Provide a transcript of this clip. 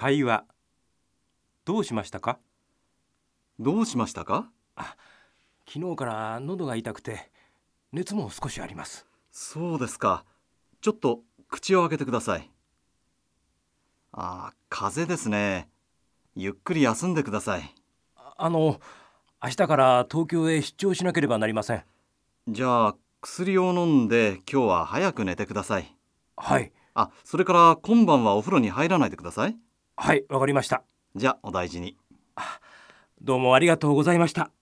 会話どうしましたか？どうしましたか？昨日から喉が痛くて熱も少しありますそうですか。ちょっと口を開けてください。ああ、風邪ですね。ゆっくり休んでください。ああの明日から東京へ出張しなければなりませんじゃあ、薬を飲んで今日は早く寝てください。はいあ、それから今晩はお風呂に入らないでください。はいわかりましたじゃあ、お大事に。どうもありがとうございました